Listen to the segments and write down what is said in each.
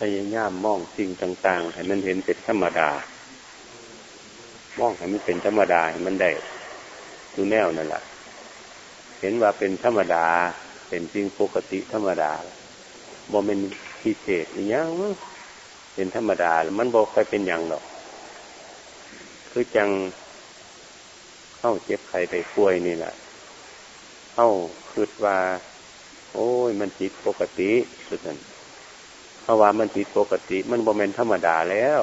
พยายามมองสิ่งต่างๆ ให้มันเห็นเป็นธรรมดา มองให้มันเป็นธรรมดาให้มันได้ดูแนวนั่นแหละเห็นว่าเป็นธรรมดา เป็นจริงปกติธรรมดาบ่เป็นพิเศษอย่างเป็นธรรมดา มันบอกใครเป็นอย่างหรอก คือจังเข้าเจ็บไข้ไปป่วยนี่แหละเข้าคิดว่า โอ้ย มันจิตปกติสุดนั้น ราะว่ามันจิตปกติ มันบ่เป็นธรรมดาแล้ว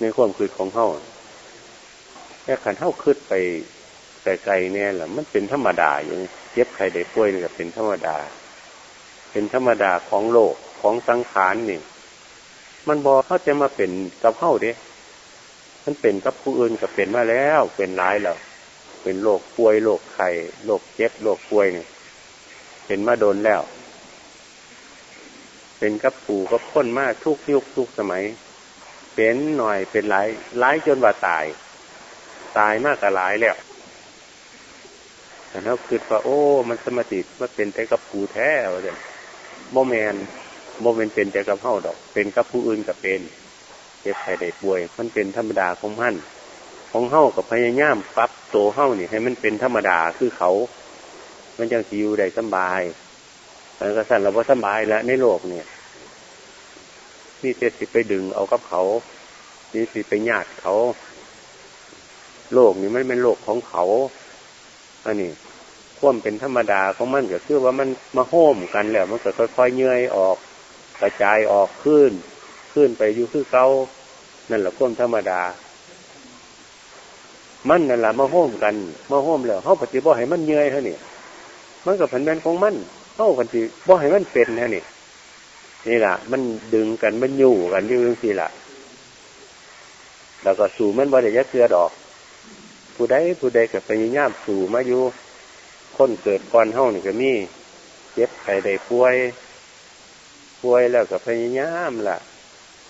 ในความคิดของเข้าแค่ขันเข้าคิดไปไกลๆเนี่ยแหละมันเป็นธรรมดาอยู่เจ็บไข้ได้ป่วยนี่ก็เป็นธรรมดา เป็นธรรมดาของโลกของสังขารนี่ มันบอกเขาจะมาเป็นกับเข้าเด้มันเป็นกับผู้อื่นก็เป็นมาแล้ว เป็นร้ายแล้วเป็นโรคป่วยโรคไข้โรคเจ็บโรคป่วยเนี่ยเป็นมาโดนแล้ว เป็นกับปู่กับพ้นมากทุกยุคทุกสมัย เป็นหน่อยเป็นหลายหลายจนว่าตาย ตายมากกับหลายแล้วแต่เราคิดว่า โอ้ มันสมาธิมันเป็นแต่กับผู้แท้เลยบ่แม่นบ่แม่นเป็นแต่กับเฮาดอก เป็นกับผู้อื่นกับเป็นเจ็บไข้ได้ป่วย มันเป็นธรรมดาของมันของเฮากับพยายามปรับโตเฮานี่ให้มันเป็นธรรมดาคือเขา มันจังสิอยู่ได้สบาย แล้วก็สั่นเราว่าสบายแล้วในโลกเนี่ยนี่เจ็ดสิไปดึงเอากับเขานี่สิไปญาติเขา โลกนี่ไม่เป็นโลกของเขาอันนี้ควมเป็นธรรมดาของมันก็คือว่ามันมาโฮมกันแล้ว มันก็ค่อยๆเยื่อยออก กระจายออกขึ้น ขึ้นไปอยู่คือเกานั่นแหละควมธรรมดา มันนั่นแหละมาโฮมกัน มาโฮมแล้วเขาปฏิบัติให้มันเยื่อยเท่านี้มันกับผันแมนของมัน เข้ากันสิบ่ให้มันเป็นนะนี่นี่แหละมันดึงกันมันอยู่กันอยู่ยังสิละแล้วก็สู่มันบ่ได้ยัดเสือดอก ผู้ใดผู้ใดกับพยายามสู่มาอยู่คนเกิดก่อนเฮ้านี่ก็มีเจ็บไข้ได้ป่วย ป่วยแล้วกับพยายามล่ะ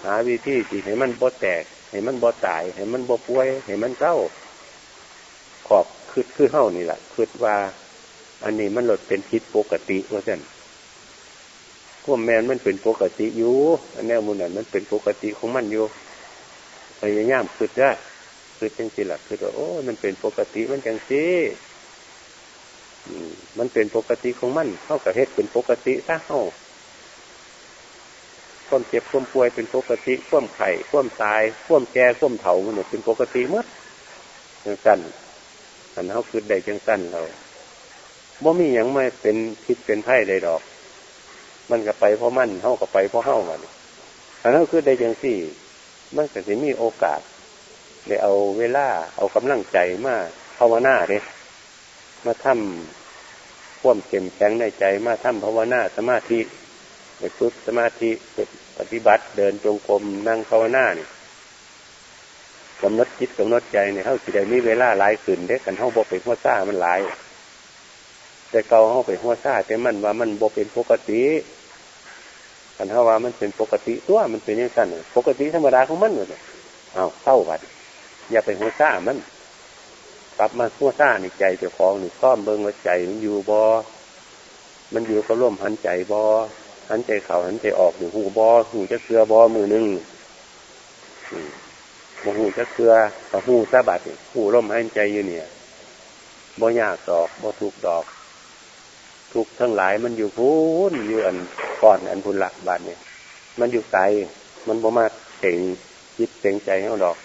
หาวิธีที่ให้มันบ่แตก ให้มันบ่ตาย ให้มันบ่ป่วย ให้มันเศร้าขอบคืดคือเฮ้านี่แหละคืดว่า อันนี้มันหลดเป็นพิษปกติว่าเส้นพวกแมนมันเป็นปกติอยู่อันนี้มูลนั้นมันเป็นปกติของมันอยู่พยายามคืดได้คืดจังสิละคือว่าโอ้มันเป็นปกติมันจังสิมันเป็นปกติของมันเข้ากับเฮ็ดเป็นปกติซะเข้าความเจ็บความป่วยเป็นปกติความไข่ความตายความแก่ความเถามันเป็นปกติมดจังสั้นอันเขาคือได้จังสั้นเรา บ่มีอย่างไม่เป็นพิษเป็นไพ่ใดดอก มันก็ไปเพราะมันเข้ากับไปเพราะเข้ามันอันนั้นคือได้จังสี่ มันก็จะมีโอกาสได้เอาเวลา เอากำลังใจมาภาวนาเด้มาทำข่วมเข้มแข็งในใจมาทำภาวนาสมาธิไปฝึกสมาธิปฏิบัติเดินจงกรมนั่งภาวนาเนี่ยกำหนดจิตกำหนดใจเนี่ยเขาสิได้มีเวลาหลายขึ้นเด็กกันเขาบอกไปหัวซ่ามันหลาย แต่เกาเขาไปหัวซ่าแต่มันว่ามันบอกเป็นปกติกันเขาว่ามันเป็นปกติตัวมันเป็นยังไงปกติธรรมดาของมันเลยเอาเศร้าวัดอย่าไปหัวซ่ามันกลับมาหัวซ่าในใจเจ้าของนี่ซ่อมเบิ้งว่าใจมันอยู่บอมันอยู่ก็ร่วมหันใจบอหันใจเข่าหันใจออกอยู่หูบอหูจะเกลือบอมือหนึ่งหูจะเกลือกับหูซาบัดหูร่มหันใจอยู่เนี่ยบ่ยากดอกบ่ทุกดอก ทุกทั้งหลายมันอยู่พูนอยู่อันก่อนอันพุนละบาทเนี่ยมันอยู่ไกลมันบ่มาเต่งยิดเต่งใจให้ดอก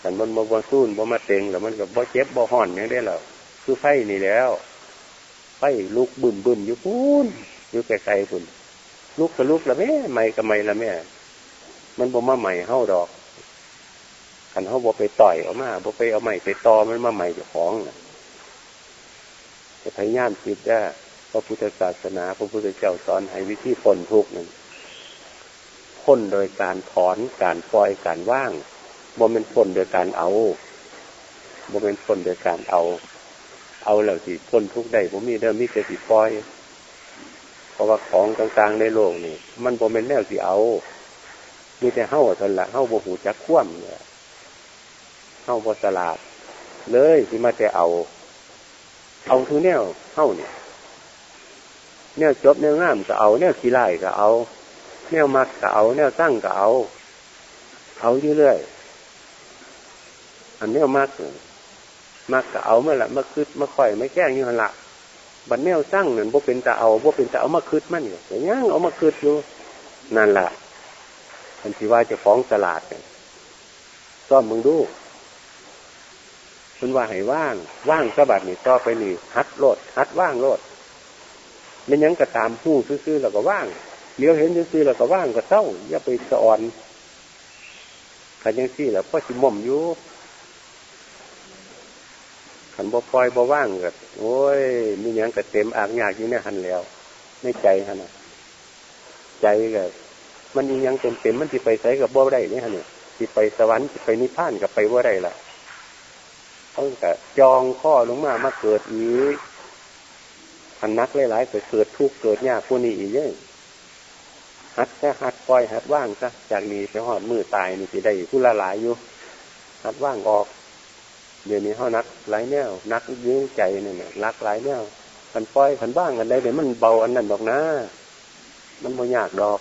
แต่มันบ่บ่สู้บ่มาเต่งแล้วมันกับบ่เจ็บบ่ห่อนอย่างได้หรอคือไฟนี่แล้วไฟลุกบึมบึมอยู่พูนอยู่ไกลๆพุ่นลุกกับลุกละแม่ไม่กับไม่ละแม่มันบ่มาใหม่เฮาดอกขันเฮาบ่ไปต่อยออกมาบ่ไปเอาใหม่ไปตอมันมาใหม่เจ้าของจะพยายามคิดได้ พระพุทธศาสนาพระพุทธเจ้าสอนให้วิธีพ้นทุกข์นั้นพ้นโดยการถอนการปล่อยการว่างบ่เป็นพ้นโดยการเอาบ่เป็นพ้นโดยการเอา เอาแล้วสิพ้นทุกข์ได้ผมมีเดิมมีแต่สิปล่อย เพราะว่าของต่างๆในโลกนี่มันบ่เป็นแนวสิเอา มีแต่เฮ้าทนละเฮ้าบ่หูจักคว่ำเนี่ยเฮ้าบ่สลาด เลยที่มาแต่เอา เอาคือแนวเข้าเนี่ย แนวจบแนวงามก็เอาแนวขี้ไล่ก็เอาแนวมักก็เอาแนวสร้งก็เอา เอาเรื่อยๆอันแนวมักมักก็เอาเมื่อละมาคืดมาค่อยไม่แก้งอยู่หันละบัดแนวสร้างเนี่ยบ่เป็นจะเอาบ่เป็นจะเอามาคืดมันเนี่ยแต่ยังเอามาคืดอยู่นั่นแหละอันที่ว่าจะฟ้องตลาดเนี่ยซ่อมมึงดูคุณว่าให้ว่าง ว่างสะบัดนี่ต่อไปนี่ฮัดโลดฮัดว่างโลด มันยังกระตามหู้ซื่อๆแล้วก็ว่างเลี้ยวเห็นซื่อๆแล้วก็ว่างก็เศร้าอย่าไปสะอ่อนขันยังซี่แล้วพ่อสิม่อมอยู่ขันบ่ปล่อยบ่ว่างก็โอ้ยมียังกระเต็มอางยากอยู่เนี่ยหันแล้วไม่ใจฮะนะใจก็มันยังเต็มเต็มมันที่ไปใส่กับบ่ได้เนี่ยฮะเนี่ยที่ไปสวรรค์ที่ไปนิพพานกับไปว่าได้ละเขาก็จองข้อลงมามาเกิดอีก พันนักหลายๆเกิดเกิดทุกข์เกิดยากพวกนี้อีกเยอะหัดแค่หัดปล่อยหัดว่างซะจากนี้ไปหอดมือตายนี่สิได้ผู้ละหลายอยู่หัดว่างออก เดี๋ยวนี้เขานักหลายแนวนักยื้อใจเนี่ยรักหลายแนวพันปล่อยพันว่างกันได้เดี๋ยวมันเบาอันนั้นดอกนะมันไม่ยากดอก